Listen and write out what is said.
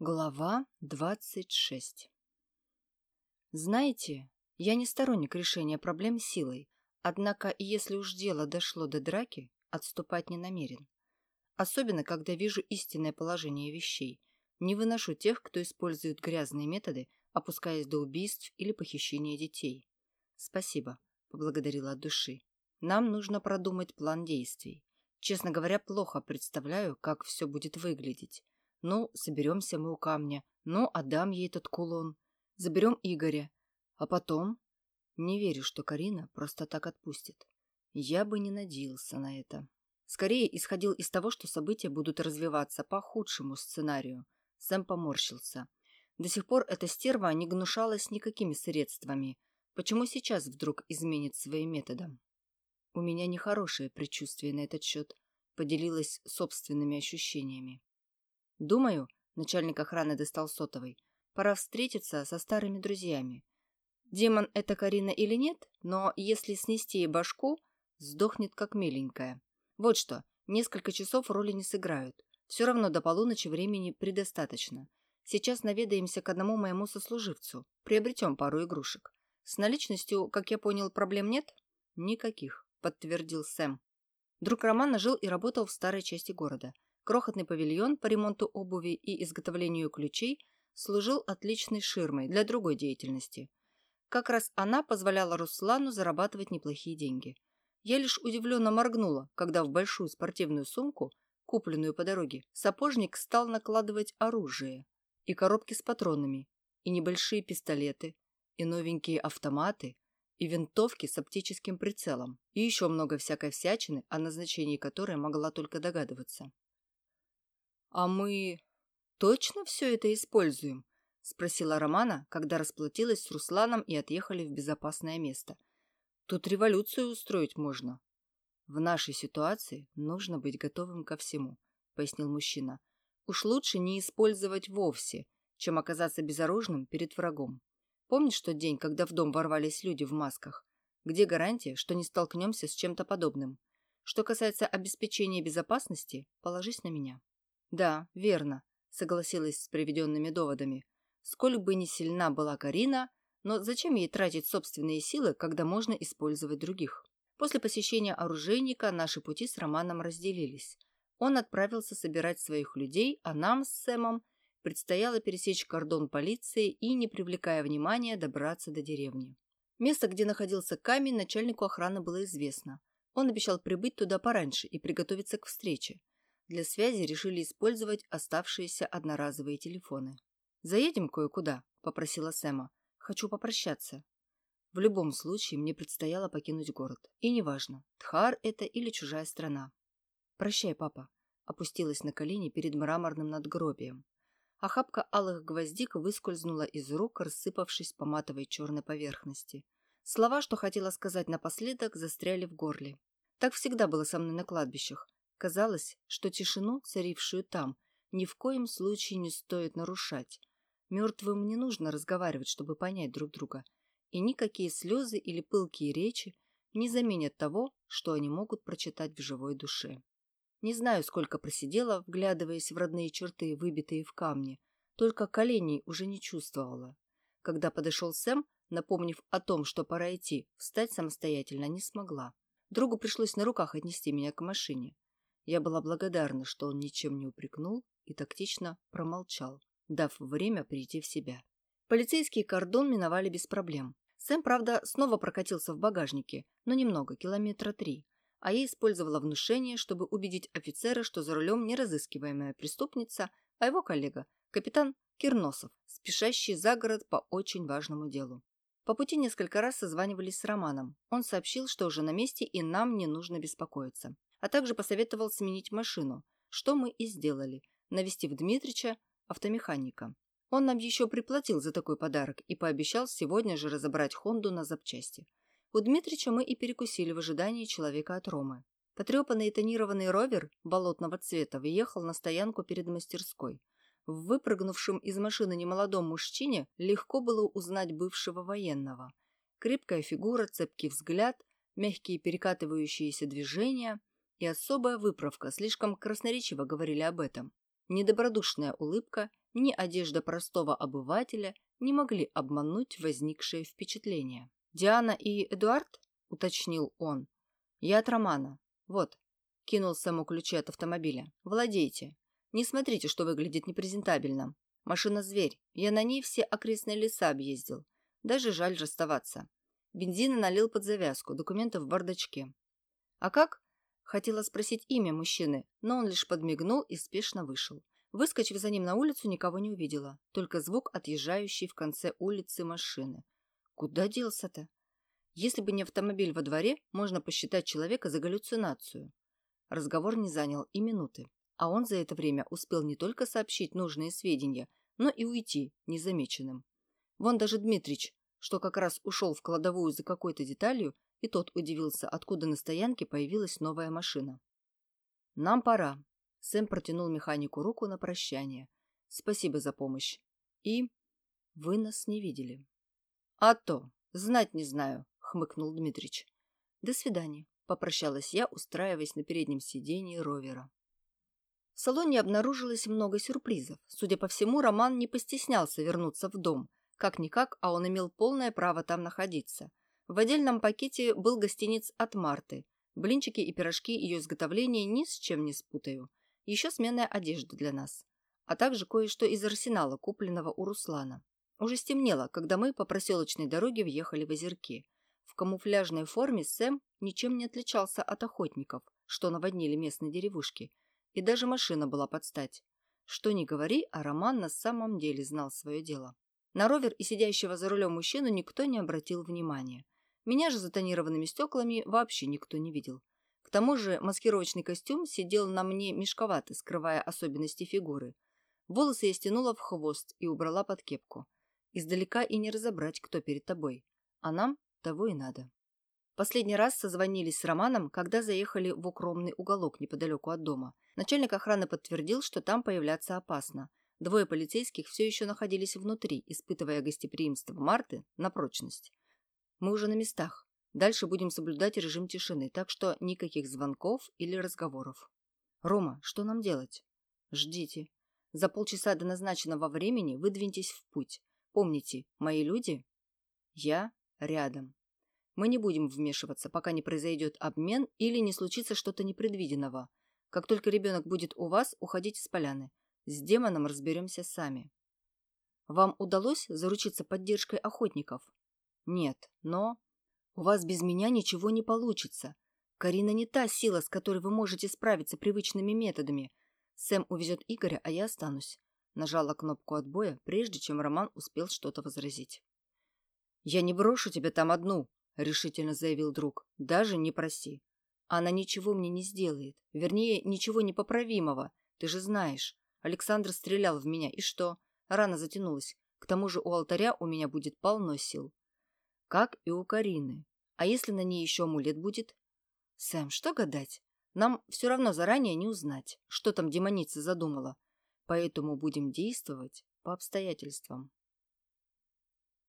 Глава 26 Знаете, я не сторонник решения проблем силой, однако если уж дело дошло до драки, отступать не намерен. Особенно, когда вижу истинное положение вещей. Не выношу тех, кто использует грязные методы, опускаясь до убийств или похищения детей. Спасибо, поблагодарила от души. Нам нужно продумать план действий. Честно говоря, плохо представляю, как все будет выглядеть. Ну, соберемся мы у камня. Ну, отдам ей этот кулон. Заберем Игоря. А потом... Не верю, что Карина просто так отпустит. Я бы не надеялся на это. Скорее исходил из того, что события будут развиваться по худшему сценарию. Сэм поморщился. До сих пор эта стерва не гнушалась никакими средствами. Почему сейчас вдруг изменит своим методом? У меня нехорошее предчувствие на этот счет. Поделилась собственными ощущениями. Думаю, начальник охраны достал сотовый, пора встретиться со старыми друзьями. Демон это Карина или нет, но если снести ей башку, сдохнет как миленькая. Вот что, несколько часов роли не сыграют. Все равно до полуночи времени предостаточно. Сейчас наведаемся к одному моему сослуживцу. Приобретем пару игрушек. С наличностью, как я понял, проблем нет? Никаких, подтвердил Сэм. Друг Романа жил и работал в старой части города. Крохотный павильон по ремонту обуви и изготовлению ключей служил отличной ширмой для другой деятельности. Как раз она позволяла Руслану зарабатывать неплохие деньги. Я лишь удивленно моргнула, когда в большую спортивную сумку, купленную по дороге, сапожник стал накладывать оружие и коробки с патронами, и небольшие пистолеты, и новенькие автоматы, и винтовки с оптическим прицелом, и еще много всякой всячины, о назначении которой могла только догадываться. «А мы точно все это используем?» – спросила Романа, когда расплатилась с Русланом и отъехали в безопасное место. «Тут революцию устроить можно». «В нашей ситуации нужно быть готовым ко всему», – пояснил мужчина. «Уж лучше не использовать вовсе, чем оказаться безоружным перед врагом. Помнишь тот день, когда в дом ворвались люди в масках? Где гарантия, что не столкнемся с чем-то подобным? Что касается обеспечения безопасности, положись на меня». «Да, верно», — согласилась с приведенными доводами. «Сколь бы ни сильна была Карина, но зачем ей тратить собственные силы, когда можно использовать других?» После посещения оружейника наши пути с Романом разделились. Он отправился собирать своих людей, а нам с Сэмом предстояло пересечь кордон полиции и, не привлекая внимания, добраться до деревни. Место, где находился камень, начальнику охраны было известно. Он обещал прибыть туда пораньше и приготовиться к встрече. Для связи решили использовать оставшиеся одноразовые телефоны. «Заедем кое-куда», – попросила Сэма. «Хочу попрощаться». В любом случае мне предстояло покинуть город. И неважно, Тхар это или чужая страна. «Прощай, папа», – опустилась на колени перед мраморным надгробием. Охапка алых гвоздик выскользнула из рук, рассыпавшись по матовой черной поверхности. Слова, что хотела сказать напоследок, застряли в горле. Так всегда было со мной на кладбищах. Казалось, что тишину, царившую там, ни в коем случае не стоит нарушать. Мертвым не нужно разговаривать, чтобы понять друг друга, и никакие слезы или пылкие речи не заменят того, что они могут прочитать в живой душе. Не знаю, сколько просидела, вглядываясь в родные черты, выбитые в камне, только коленей уже не чувствовала. Когда подошел Сэм, напомнив о том, что пора идти, встать самостоятельно не смогла. Другу пришлось на руках отнести меня к машине. Я была благодарна, что он ничем не упрекнул и тактично промолчал, дав время прийти в себя. Полицейский кордон миновали без проблем. Сэм, правда, снова прокатился в багажнике, но немного, километра три, а я использовала внушение, чтобы убедить офицера, что за рулем не разыскиваемая преступница, а его коллега, капитан Кирносов, спешащий за город по очень важному делу. По пути несколько раз созванивались с Романом. Он сообщил, что уже на месте и нам не нужно беспокоиться а также посоветовал сменить машину, что мы и сделали, навестив Дмитрича, автомеханика. Он нам еще приплатил за такой подарок и пообещал сегодня же разобрать Хонду на запчасти. У Дмитрича мы и перекусили в ожидании человека от Ромы. Потрепанный тонированный ровер болотного цвета въехал на стоянку перед мастерской. В выпрыгнувшем из машины немолодом мужчине легко было узнать бывшего военного. Крепкая фигура, цепкий взгляд, мягкие перекатывающиеся движения – и особая выправка слишком красноречиво говорили об этом. Недобродушная улыбка, ни одежда простого обывателя не могли обмануть возникшее впечатление. «Диана и Эдуард?» – уточнил он. «Я от Романа. Вот». Кинул Сэму ключи от автомобиля. «Владейте. Не смотрите, что выглядит непрезентабельно. Машина-зверь. Я на ней все окрестные леса объездил. Даже жаль расставаться. Бензина налил под завязку, документы в бардачке. А как? Хотела спросить имя мужчины, но он лишь подмигнул и спешно вышел. Выскочив за ним на улицу, никого не увидела, только звук отъезжающей в конце улицы машины. Куда делся-то? Если бы не автомобиль во дворе, можно посчитать человека за галлюцинацию. Разговор не занял и минуты, а он за это время успел не только сообщить нужные сведения, но и уйти незамеченным. Вон даже Дмитрич, что как раз ушел в кладовую за какой-то деталью, и тот удивился, откуда на стоянке появилась новая машина. «Нам пора», Сэм протянул механику руку на прощание. «Спасибо за помощь. И... Вы нас не видели». «А то! Знать не знаю», — хмыкнул Дмитрич. «До свидания», — попрощалась я, устраиваясь на переднем сидении ровера. В салоне обнаружилось много сюрпризов. Судя по всему, Роман не постеснялся вернуться в дом. Как-никак, а он имел полное право там находиться. В отдельном пакете был гостиниц от Марты. Блинчики и пирожки ее изготовления ни с чем не спутаю еще сменная одежда для нас, а также кое-что из арсенала, купленного у Руслана. Уже стемнело, когда мы по проселочной дороге въехали в озерки. В камуфляжной форме Сэм ничем не отличался от охотников, что наводнили местные деревушки, и даже машина была под стать. Что ни говори, а Роман на самом деле знал свое дело. На ровер и сидящего за рулем мужчину никто не обратил внимания. Меня же за тонированными стеклами вообще никто не видел тому же маскировочный костюм сидел на мне мешковато, скрывая особенности фигуры. Волосы я стянула в хвост и убрала под кепку. Издалека и не разобрать, кто перед тобой. А нам того и надо. Последний раз созвонились с Романом, когда заехали в укромный уголок неподалеку от дома. Начальник охраны подтвердил, что там появляться опасно. Двое полицейских все еще находились внутри, испытывая гостеприимство Марты на прочность. Мы уже на местах. Дальше будем соблюдать режим тишины, так что никаких звонков или разговоров. Рома, что нам делать? Ждите. За полчаса до назначенного времени выдвиньтесь в путь. Помните, мои люди? Я рядом. Мы не будем вмешиваться, пока не произойдет обмен или не случится что-то непредвиденного. Как только ребенок будет у вас, уходите с поляны. С демоном разберемся сами. Вам удалось заручиться поддержкой охотников? Нет, но... У вас без меня ничего не получится. Карина не та сила, с которой вы можете справиться привычными методами. Сэм увезет Игоря, а я останусь. Нажала кнопку отбоя, прежде чем Роман успел что-то возразить. «Я не брошу тебя там одну», — решительно заявил друг. «Даже не проси. Она ничего мне не сделает. Вернее, ничего непоправимого. Ты же знаешь. Александр стрелял в меня. И что? Рана затянулась. К тому же у алтаря у меня будет полно сил как и у Карины. А если на ней еще амулет будет? Сэм, что гадать? Нам все равно заранее не узнать, что там демоница задумала. Поэтому будем действовать по обстоятельствам.